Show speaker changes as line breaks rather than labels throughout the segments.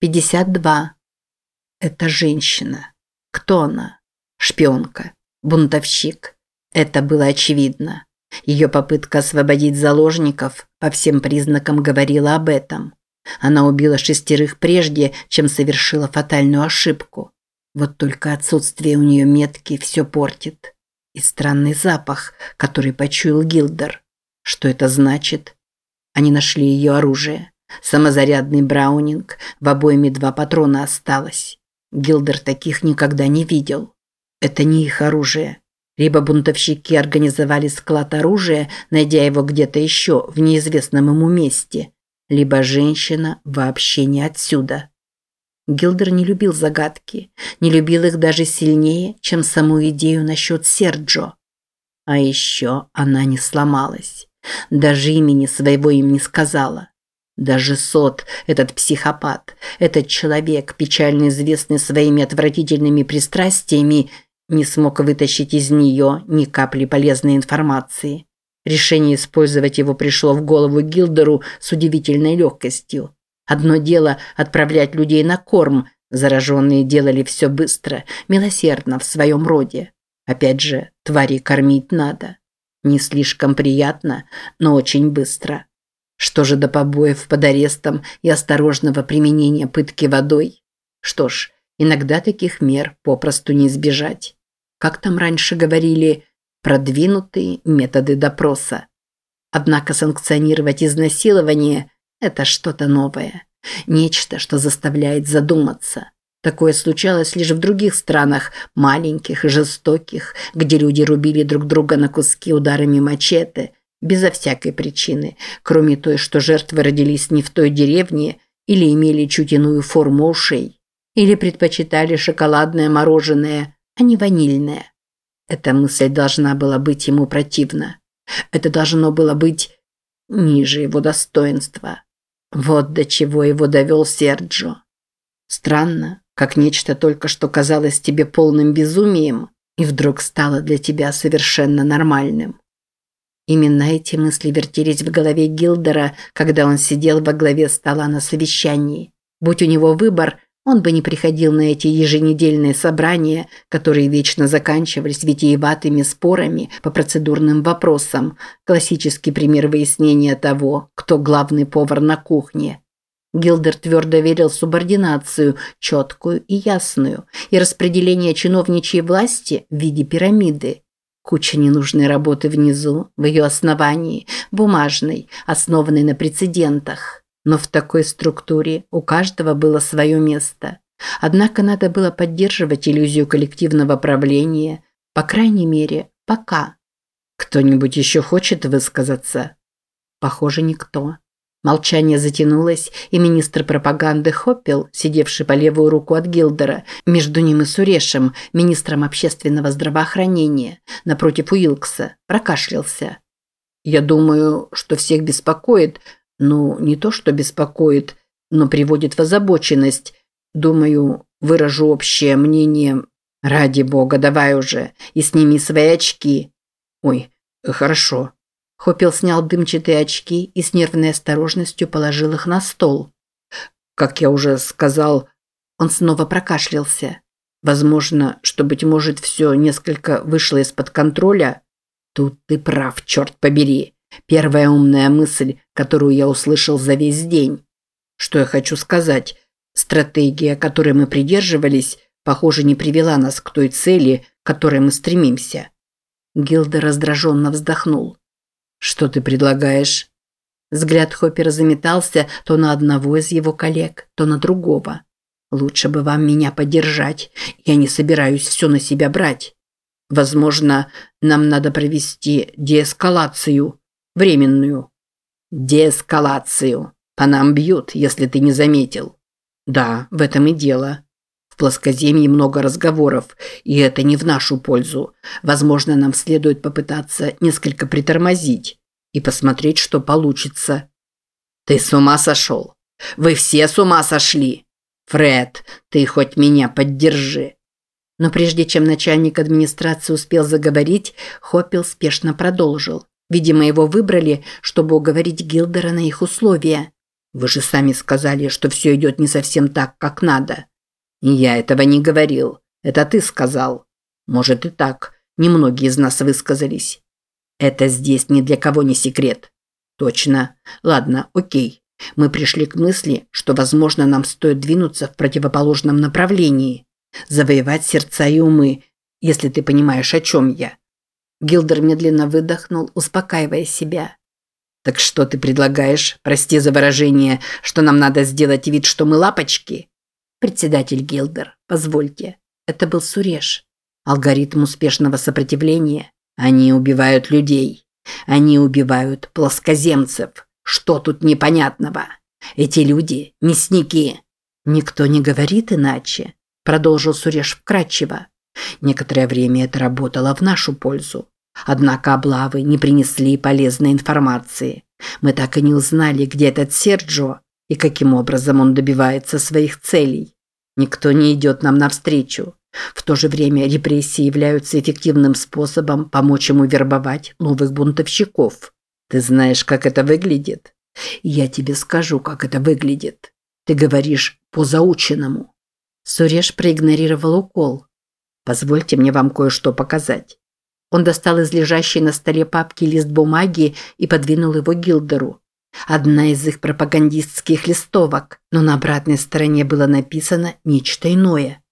52. Это женщина. Кто она? Шпионка. Бунтовщик. Это было очевидно. Ее попытка освободить заложников по всем признакам говорила об этом. Она убила шестерых прежде, чем совершила фатальную ошибку. Вот только отсутствие у нее метки все портит. И странный запах, который почуял Гилдер. Что это значит? Они нашли ее оружие. Самозарядный браунинг, в обойме два патрона осталось. Гилдер таких никогда не видел. Это не их оружие. Либо бунтовщики организовали склад оружия, найдя его где-то еще, в неизвестном ему месте, либо женщина вообще не отсюда. Гилдер не любил загадки, не любил их даже сильнее, чем саму идею насчет Серджо. А еще она не сломалась. Даже имени своего им не сказала. Даже Сот, этот психопат, этот человек, печально известный своими отвратительными пристрастиями, не смог вытащить из нее ни капли полезной информации. Решение использовать его пришло в голову Гилдеру с удивительной легкостью. Одно дело отправлять людей на корм, зараженные делали все быстро, милосердно в своем роде. Опять же, твари кормить надо. Не слишком приятно, но очень быстро. Что же до побоев под арестом и осторожного применения пытки водой? Что ж, иногда таких мер попросту не избежать. Как там раньше говорили, продвинутые методы допроса. Однако санкционировать изнасилование – это что-то новое. Нечто, что заставляет задуматься. Такое случалось лишь в других странах, маленьких и жестоких, где люди рубили друг друга на куски ударами мачете, Безо всякой причины, кроме той, что жертвы родились не в той деревне или имели чуть иную форму ушей, или предпочитали шоколадное мороженое, а не ванильное. Эта мысль должна была быть ему противна. Это должно было быть ниже его достоинства. Вот до чего его довел Серджо. Странно, как нечто только что казалось тебе полным безумием и вдруг стало для тебя совершенно нормальным. Именно эти мысли вертелись в голове Гилдера, когда он сидел во главе стола на совещании. Будь у него выбор, он бы не приходил на эти еженедельные собрания, которые вечно заканчивались витиеватыми спорами по процедурным вопросам, классический пример выяснения того, кто главный повар на кухне. Гилдер твердо верил в субординацию, четкую и ясную, и распределение чиновничьей власти в виде пирамиды – Куча ненужной работы внизу, в ее основании, бумажной, основанной на прецедентах. Но в такой структуре у каждого было свое место. Однако надо было поддерживать иллюзию коллективного правления, по крайней мере, пока. Кто-нибудь еще хочет высказаться? Похоже, никто. Молчание затянулось, и министр пропаганды Хоппел, сидевший по левую руку от Гилдера, между ним и Сурешем, министром общественного здравоохранения, напротив Уилкса, прокашлялся. «Я думаю, что всех беспокоит, ну, не то что беспокоит, но приводит в озабоченность. Думаю, выражу общее мнение. Ради бога, давай уже, и сними свои очки. Ой, хорошо». Хоппел снял дымчатые очки и с нервной осторожностью положил их на стол. Как я уже сказал, он снова прокашлялся. Возможно, что, быть может, все несколько вышло из-под контроля. Тут ты прав, черт побери. Первая умная мысль, которую я услышал за весь день. Что я хочу сказать? Стратегия, которой мы придерживались, похоже, не привела нас к той цели, к которой мы стремимся. Гилда раздраженно вздохнул. «Что ты предлагаешь?» Взгляд Хоппера заметался то на одного из его коллег, то на другого. «Лучше бы вам меня поддержать. Я не собираюсь все на себя брать. Возможно, нам надо провести деэскалацию. Временную». «Деэскалацию. По нам бьют, если ты не заметил». «Да, в этом и дело плоскоземье много разговоров, и это не в нашу пользу. Возможно, нам следует попытаться несколько притормозить и посмотреть, что получится. Ты с ума сошел? Вы все с ума сошли? Фред, ты хоть меня поддержи. Но прежде чем начальник администрации успел заговорить, Хоппел спешно продолжил. Видимо, его выбрали, чтобы уговорить Гилдера на их условия. Вы же сами сказали, что все идет не совсем так, как надо. Я этого не говорил. Это ты сказал. Может и так. Немногие из нас высказались. Это здесь ни для кого не секрет. Точно. Ладно, окей. Мы пришли к мысли, что, возможно, нам стоит двинуться в противоположном направлении. Завоевать сердца и умы, если ты понимаешь, о чем я. Гилдер медленно выдохнул, успокаивая себя. «Так что ты предлагаешь? Прости за выражение, что нам надо сделать вид, что мы лапочки?» «Председатель Гилдер, позвольте. Это был Суреш. Алгоритм успешного сопротивления. Они убивают людей. Они убивают плоскоземцев. Что тут непонятного? Эти люди – мясники». «Никто не говорит иначе», – продолжил Суреш вкратчиво. Некоторое время это работало в нашу пользу. Однако облавы не принесли полезной информации. Мы так и не узнали, где этот Серджо и каким образом он добивается своих целей. Никто не идет нам навстречу. В то же время репрессии являются эффективным способом помочь ему вербовать новых бунтовщиков. Ты знаешь, как это выглядит? Я тебе скажу, как это выглядит. Ты говоришь по заученному. Суреш проигнорировал укол. Позвольте мне вам кое-что показать. Он достал из лежащей на столе папки лист бумаги и подвинул его Гилдеру. Одна из их пропагандистских листовок, но на обратной стороне было написано нечто иное.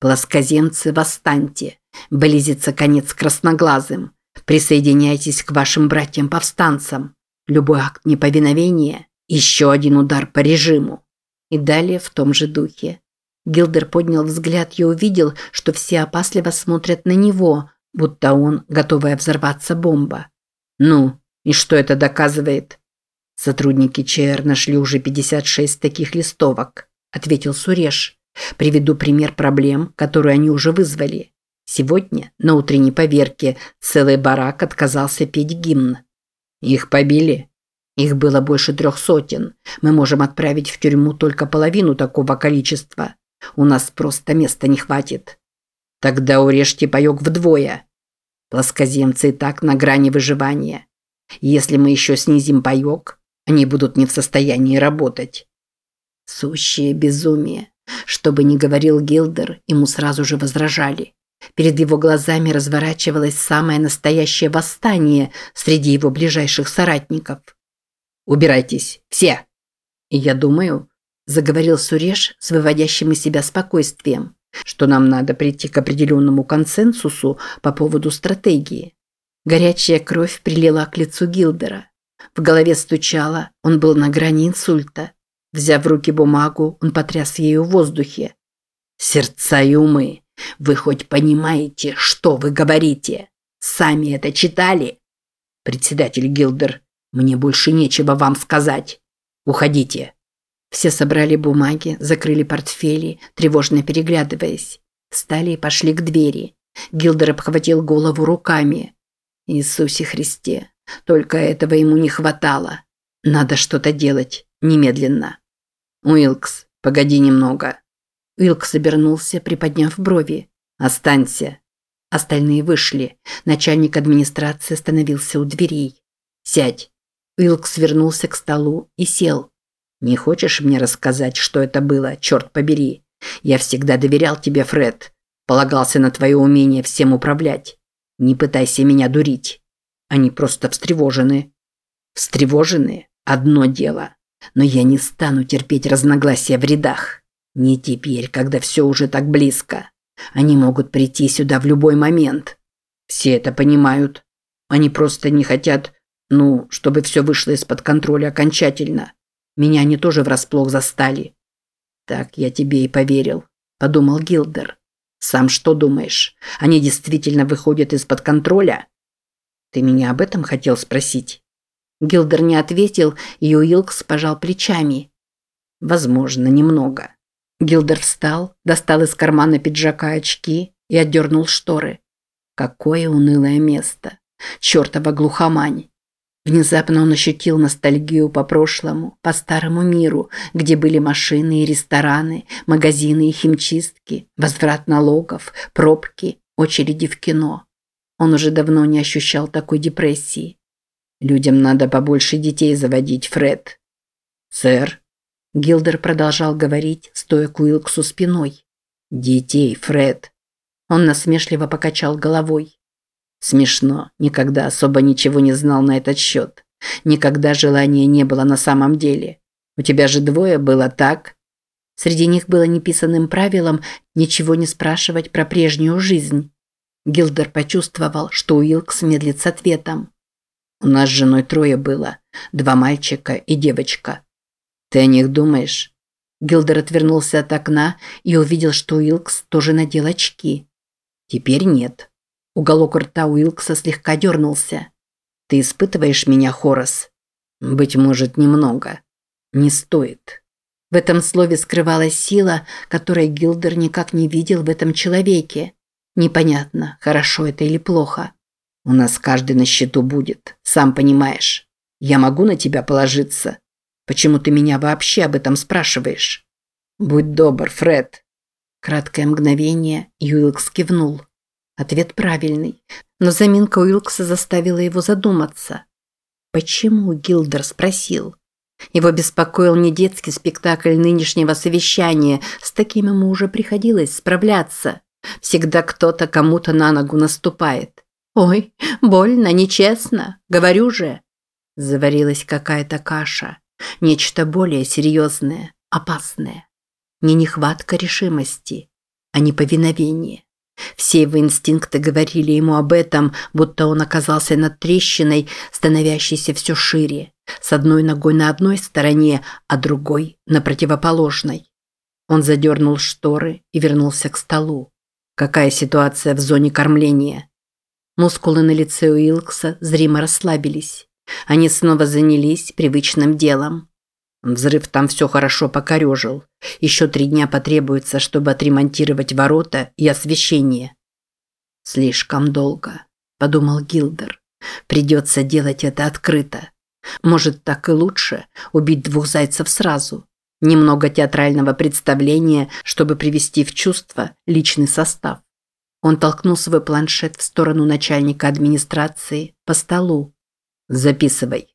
«Плоскоземцы, восстаньте! Близится конец красноглазым! Присоединяйтесь к вашим братьям-повстанцам! Любой акт неповиновения – еще один удар по режиму!» И далее в том же духе. Гилдер поднял взгляд и увидел, что все опасливо смотрят на него, будто он готовая взорваться бомба. «Ну, и что это доказывает?» «Сотрудники ЧР нашли уже 56 таких листовок», – ответил Суреш. «Приведу пример проблем, которые они уже вызвали. Сегодня, на утренней поверке, целый барак отказался петь гимн. Их побили?» Их было больше трех сотен. Мы можем отправить в тюрьму только половину такого количества. У нас просто места не хватит. Тогда урежьте паёк вдвое. Плоскоземцы и так на грани выживания. Если мы еще снизим паёк, они будут не в состоянии работать. Сущее безумие. Что бы ни говорил Гилдер, ему сразу же возражали. Перед его глазами разворачивалось самое настоящее восстание среди его ближайших соратников. «Убирайтесь, все!» И я думаю, заговорил Суреш с выводящим из себя спокойствием, что нам надо прийти к определенному консенсусу по поводу стратегии. Горячая кровь прилила к лицу Гилдера. В голове стучало, он был на грани инсульта. Взяв в руки бумагу, он потряс ею в воздухе. «Сердца и умы, вы хоть понимаете, что вы говорите? Сами это читали?» «Председатель Гилдер, мне больше нечего вам сказать. Уходите». Все собрали бумаги, закрыли портфели, тревожно переглядываясь. Встали и пошли к двери. Гилдер обхватил голову руками. Иисусе Христе, только этого ему не хватало. Надо что-то делать, немедленно. Уилкс, погоди немного. Уилкс обернулся, приподняв брови. Останься. Остальные вышли. Начальник администрации остановился у дверей. Сядь. Уилкс вернулся к столу и сел. Не хочешь мне рассказать, что это было, черт побери? Я всегда доверял тебе, Фред. Полагался на твое умение всем управлять. Не пытайся меня дурить. Они просто встревожены. Встревожены – одно дело. Но я не стану терпеть разногласия в рядах. Не теперь, когда все уже так близко. Они могут прийти сюда в любой момент. Все это понимают. Они просто не хотят, ну, чтобы все вышло из-под контроля окончательно. Меня они тоже врасплох застали. Так я тебе и поверил, подумал Гилдер. Сам что думаешь? Они действительно выходят из-под контроля? Ты меня об этом хотел спросить? Гилдер не ответил, и Уилкс пожал плечами. Возможно, немного. Гилдер встал, достал из кармана пиджака очки и отдернул шторы. Какое унылое место. Чёртова глухомань. Внезапно он ощутил ностальгию по прошлому, по старому миру, где были машины и рестораны, магазины и химчистки, возврат налогов, пробки, очереди в кино. Он уже давно не ощущал такой депрессии. Людям надо побольше детей заводить, Фред. «Сэр?» Гилдер продолжал говорить, стоя к Уилксу спиной. «Детей, Фред!» Он насмешливо покачал головой. «Смешно. Никогда особо ничего не знал на этот счет. Никогда желания не было на самом деле. У тебя же двое было, так?» Среди них было неписанным правилом ничего не спрашивать про прежнюю жизнь. Гилдер почувствовал, что Уилкс медлит с ответом. «У нас с женой трое было. Два мальчика и девочка. Ты о них думаешь?» Гилдер отвернулся от окна и увидел, что Уилкс тоже надел очки. «Теперь нет». Уголок рта Уилкса слегка дернулся. «Ты испытываешь меня, Хорас?» «Быть может, немного. Не стоит». В этом слове скрывалась сила, которой Гилдер никак не видел в этом человеке. Непонятно, хорошо это или плохо. У нас каждый на счету будет, сам понимаешь. Я могу на тебя положиться. Почему ты меня вообще об этом спрашиваешь? Будь добр, Фред. Краткое мгновение, Юилкс кивнул. Ответ правильный, но заминка Уилкса заставила его задуматься. Почему Гилдер спросил? Его беспокоил не детский спектакль нынешнего совещания, с таким ему уже приходилось справляться. Всегда кто-то кому-то на ногу наступает. «Ой, больно, нечестно, говорю же». Заварилась какая-то каша. Нечто более серьезное, опасное. Не нехватка решимости, а неповиновение. Все его инстинкты говорили ему об этом, будто он оказался над трещиной, становящейся все шире, с одной ногой на одной стороне, а другой на противоположной. Он задернул шторы и вернулся к столу. Какая ситуация в зоне кормления? Мускулы на лице Уилкса зримо расслабились. Они снова занялись привычным делом. Взрыв там все хорошо покорежил. Еще три дня потребуется, чтобы отремонтировать ворота и освещение. Слишком долго, подумал Гилдер. Придется делать это открыто. Может, так и лучше убить двух зайцев сразу. Немного театрального представления, чтобы привести в чувство личный состав. Он толкнул свой планшет в сторону начальника администрации по столу. «Записывай».